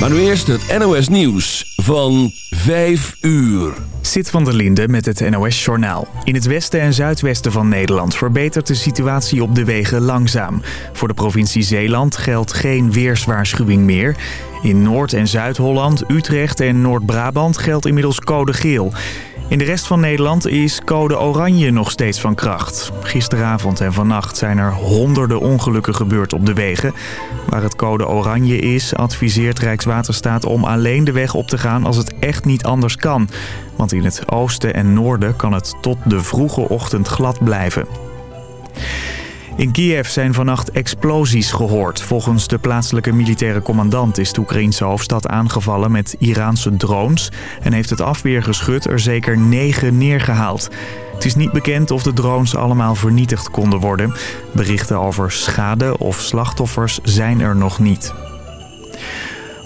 Maar nu eerst het NOS Nieuws van 5 uur. Zit van der Linde met het NOS Journaal. In het westen en zuidwesten van Nederland verbetert de situatie op de wegen langzaam. Voor de provincie Zeeland geldt geen weerswaarschuwing meer. In Noord- en Zuid-Holland, Utrecht en Noord-Brabant geldt inmiddels code geel. In de rest van Nederland is code oranje nog steeds van kracht. Gisteravond en vannacht zijn er honderden ongelukken gebeurd op de wegen. Waar het code oranje is, adviseert Rijkswaterstaat om alleen de weg op te gaan als het echt niet anders kan. Want in het oosten en noorden kan het tot de vroege ochtend glad blijven. In Kiev zijn vannacht explosies gehoord. Volgens de plaatselijke militaire commandant is de Oekraïnse hoofdstad aangevallen met Iraanse drones... en heeft het afweergeschut er zeker negen neergehaald. Het is niet bekend of de drones allemaal vernietigd konden worden. Berichten over schade of slachtoffers zijn er nog niet.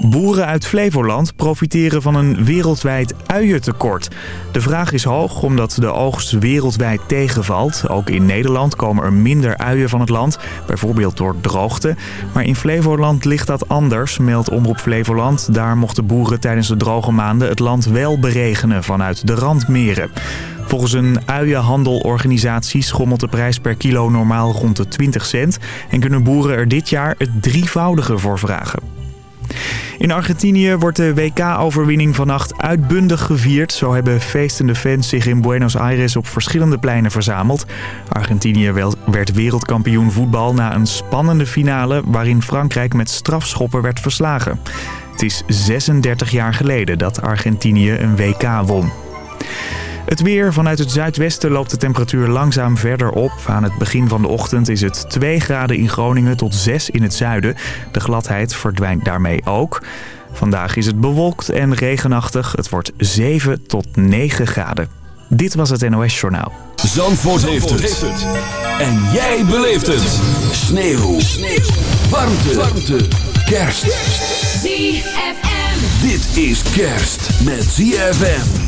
Boeren uit Flevoland profiteren van een wereldwijd uientekort. De vraag is hoog omdat de oogst wereldwijd tegenvalt. Ook in Nederland komen er minder uien van het land, bijvoorbeeld door droogte. Maar in Flevoland ligt dat anders, meldt Omroep Flevoland. Daar mochten boeren tijdens de droge maanden het land wel beregenen vanuit de randmeren. Volgens een uienhandelorganisatie schommelt de prijs per kilo normaal rond de 20 cent... en kunnen boeren er dit jaar het drievoudige voor vragen. In Argentinië wordt de WK-overwinning vannacht uitbundig gevierd. Zo hebben feestende fans zich in Buenos Aires op verschillende pleinen verzameld. Argentinië werd wereldkampioen voetbal na een spannende finale... waarin Frankrijk met strafschoppen werd verslagen. Het is 36 jaar geleden dat Argentinië een WK won. Het weer. Vanuit het zuidwesten loopt de temperatuur langzaam verder op. Aan het begin van de ochtend is het 2 graden in Groningen tot 6 in het zuiden. De gladheid verdwijnt daarmee ook. Vandaag is het bewolkt en regenachtig. Het wordt 7 tot 9 graden. Dit was het NOS Journaal. Zandvoort, heeft, het. En jij beleeft het. Sneeuw. Sneeuw. Warmte. Warmte. Kerst. ZFM. Dit is kerst met ZFM.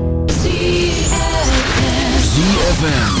ZFM.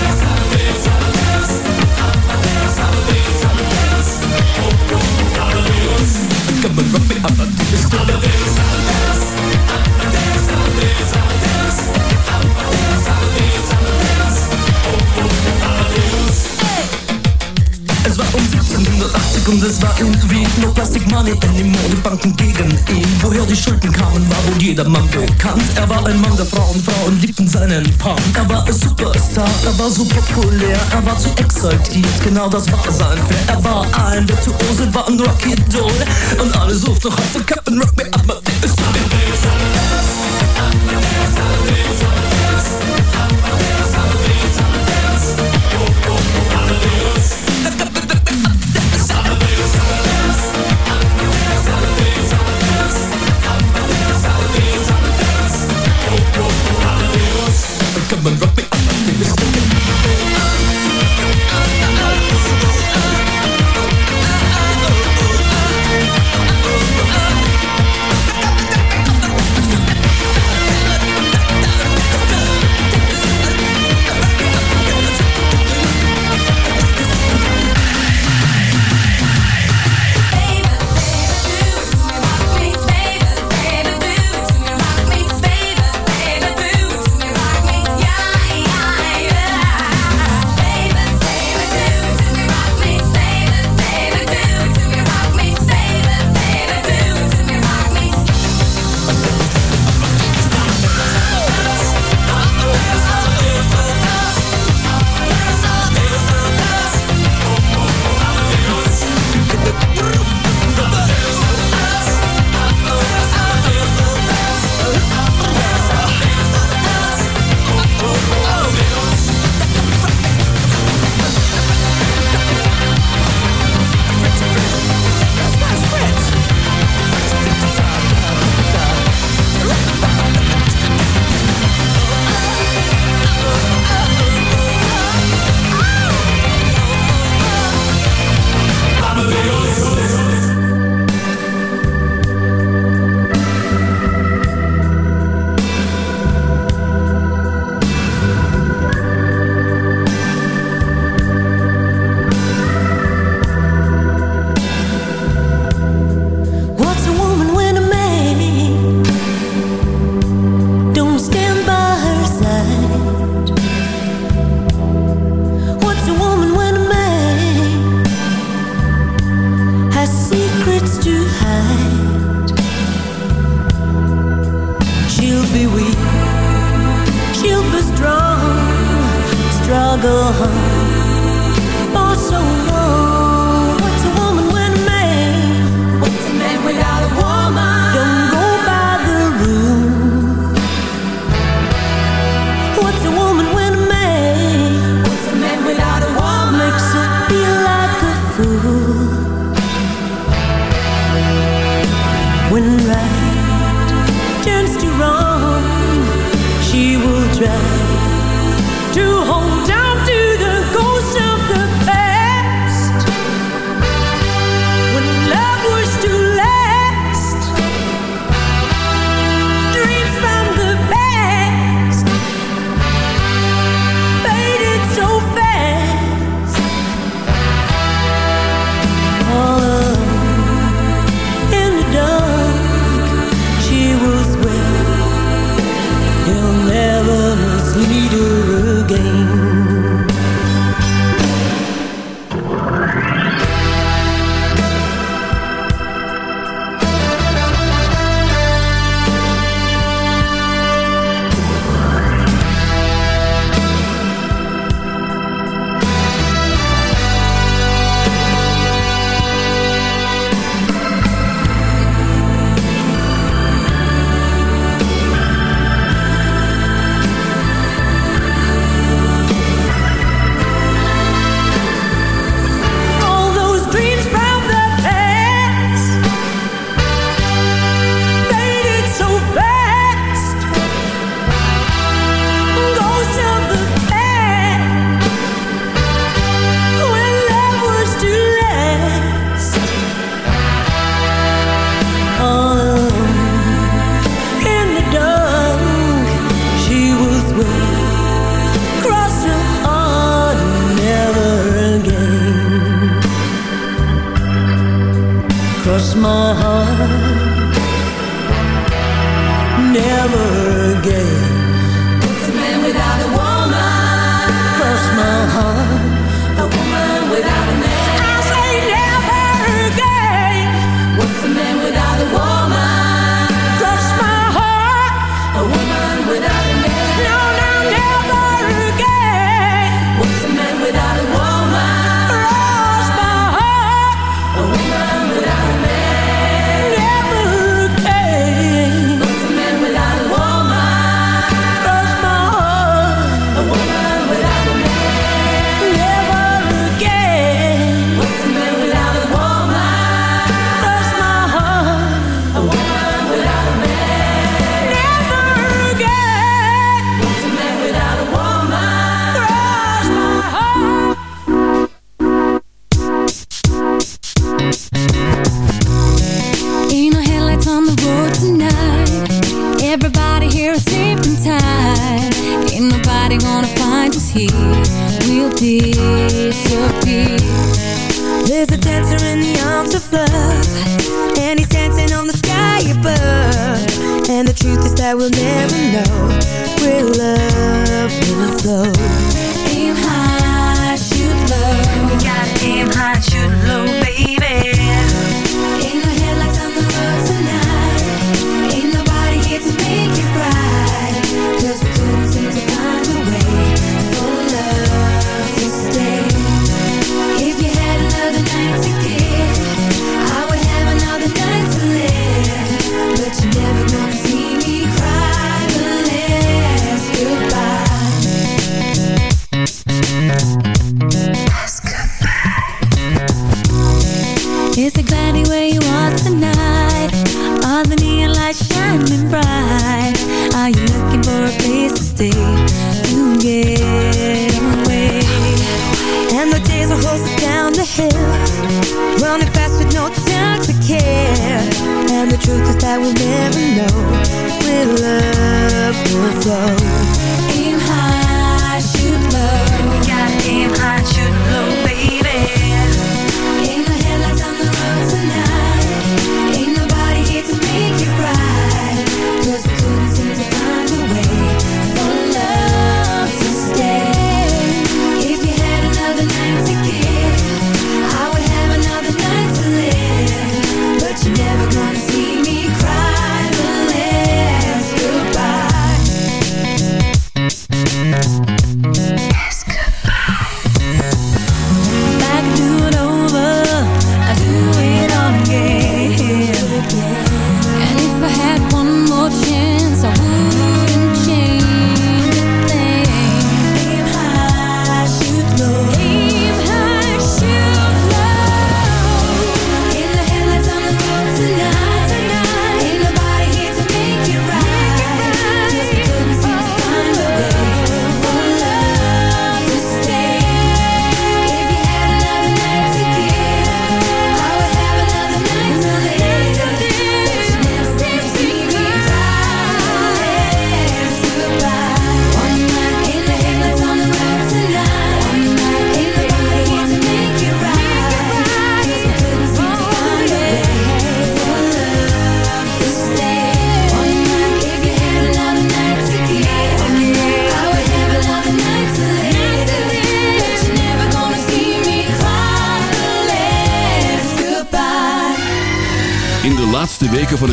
Come on, rock me, Amadeus. und es war irgendwie nur Plastic Money in den Modebanken gegen ihn. Woher die Schulden kamen, war wohl jedermann bekannt. Er war ein Mann der Frauen, Frauen liebten seinen Punk. Er war ein Superstar, er war so populär, er war zu exaltiert, genau das war sein Flair. Er war ein Virtuose, war ein Rocky Doll und alle suchten noch heute Captain Rock Me Up, ist come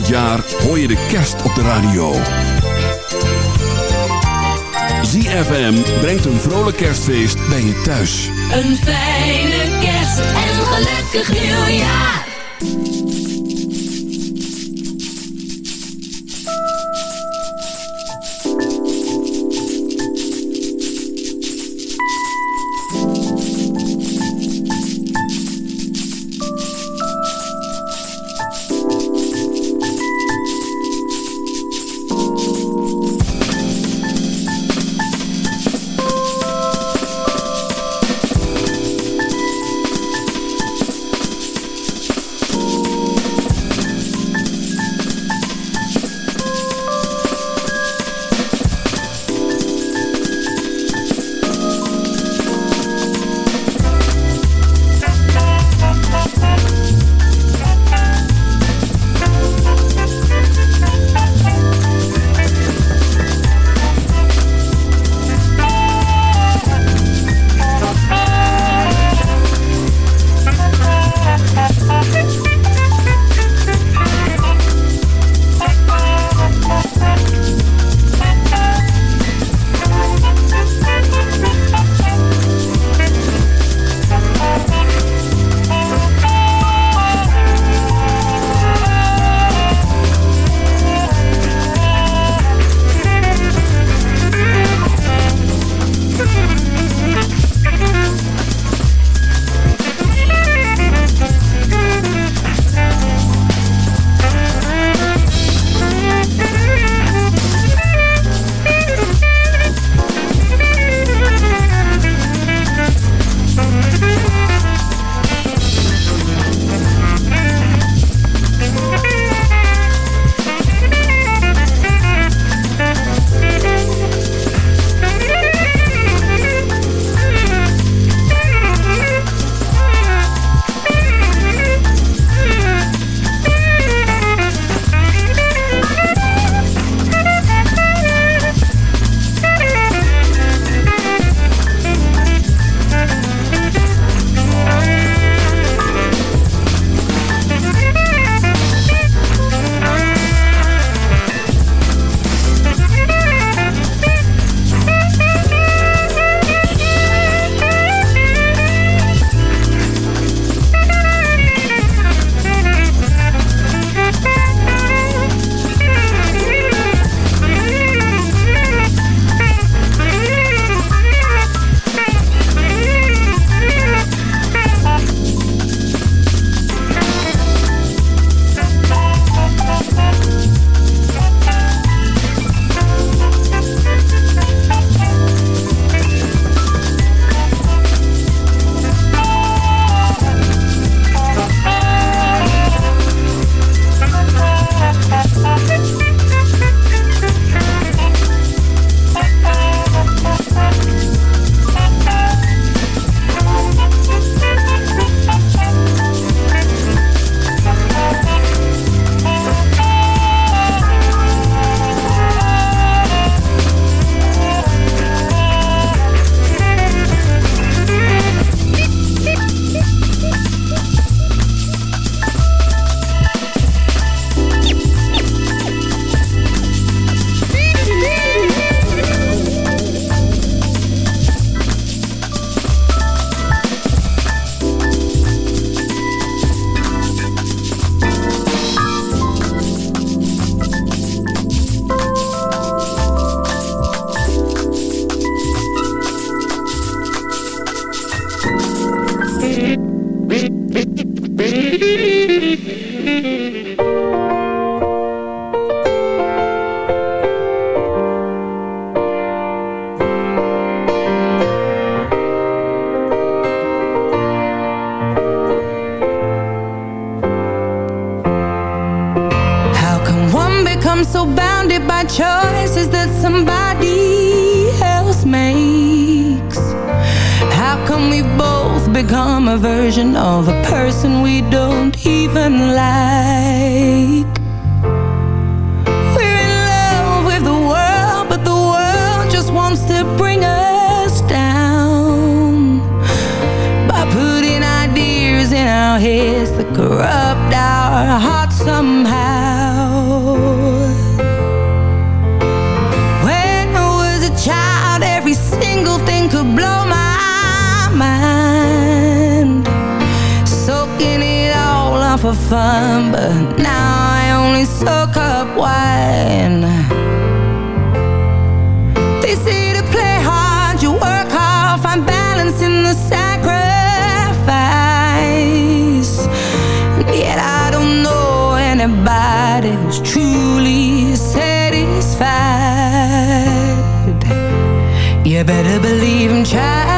jaar hoor je de kerst op heads that somebody else makes. How come we both become a version of a person we don't even somehow for fun But now I only soak up wine. They say to play hard, you work hard Find balance in the sacrifice. Yet I don't know anybody who's truly satisfied. You better believe I'm trying.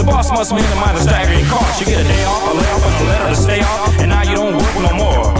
The boss must minimize the mind is staggering cost. You get a day off, a layoff, and a letter to stay off. And now you don't work no more.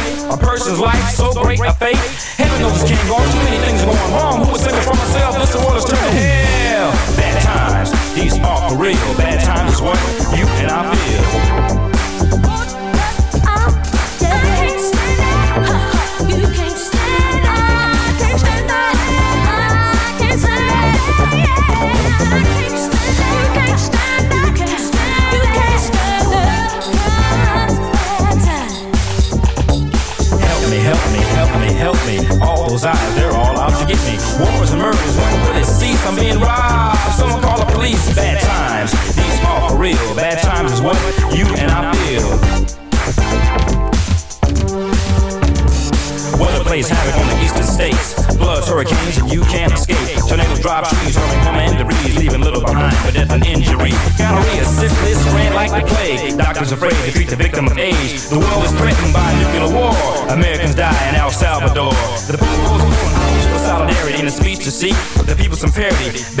a person's life so great a fate? Heaven knows it can't go. Too many things are going wrong. Who was thinking for myself? This world is turning hell. Bad times, these are for real. Bad times is what you and I feel. Help the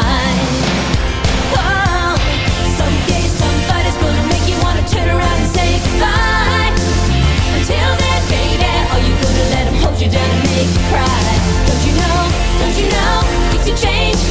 Don't you know things could change?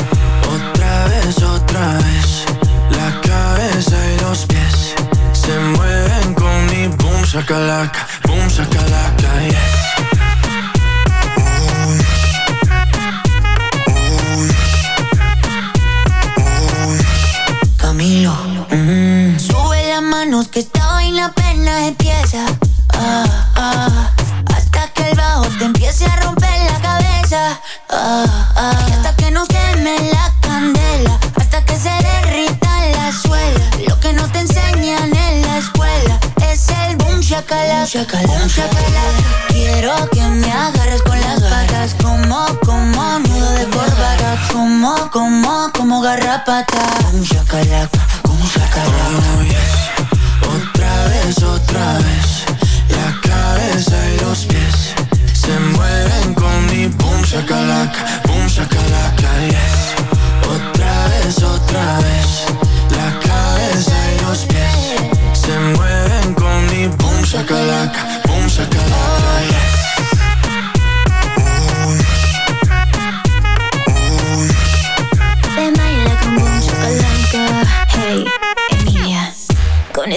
Otra vez, otra vez. La cabeza y los pies Se mueven con mi boom sacalaca Boom sacalaca, yes. Camilo. Mm. Sube las manos que esta vaina apenas empieza chacalón. Quiero que me agarres con las patas, como, como nudo de corbata, como, como, como garrapata. Un chacalac, un chacalac. Oh.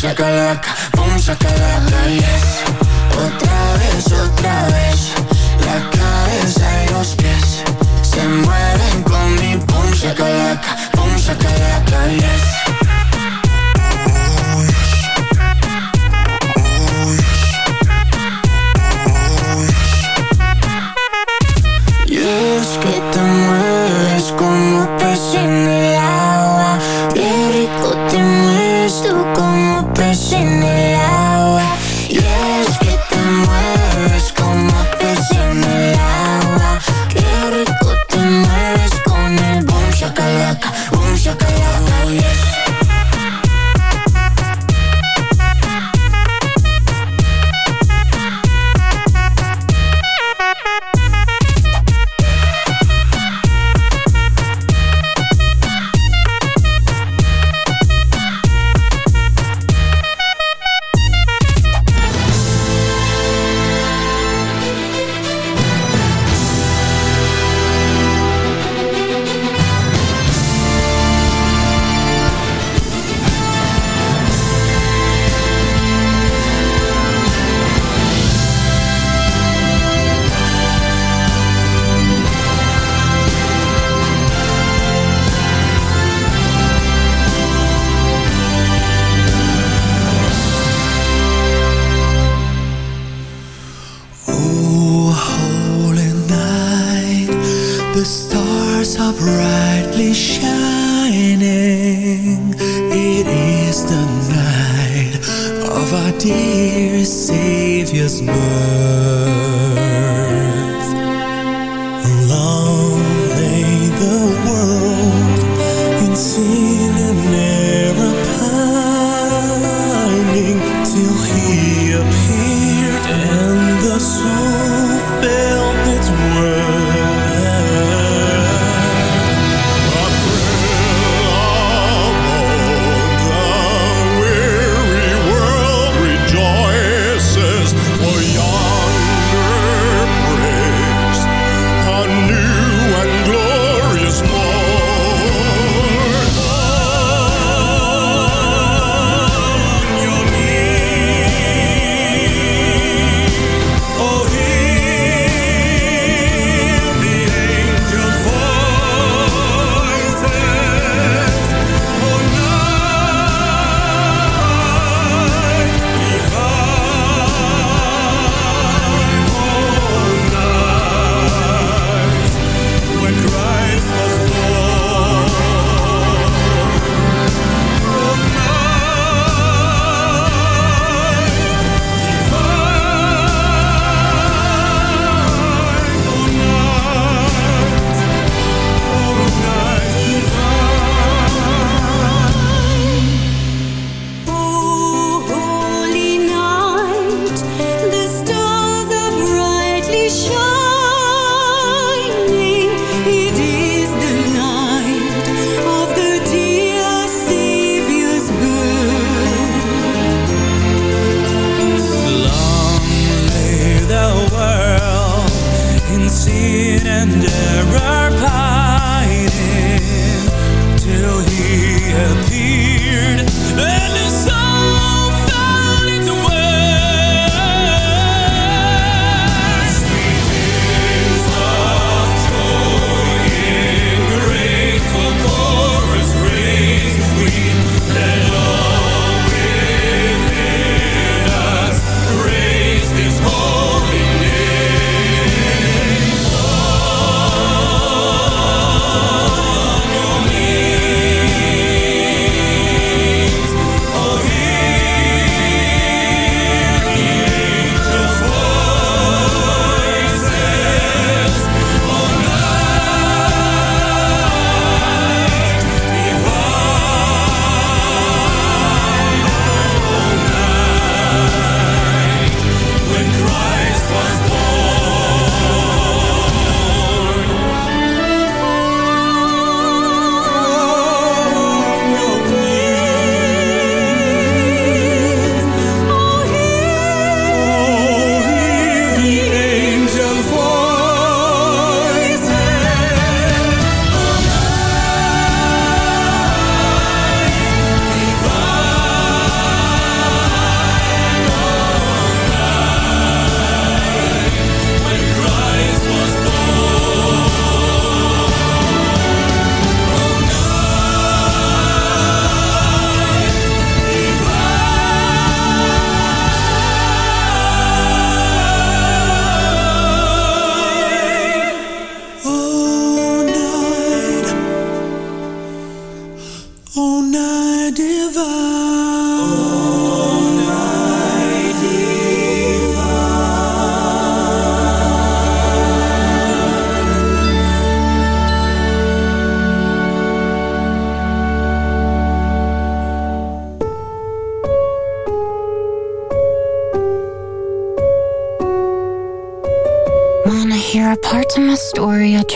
shakalaka Boom shakalaka, yes. Otra vez, otra vez La cabeza y los pies Se mueven con mi boom shakalaka Boom shakalaka, yes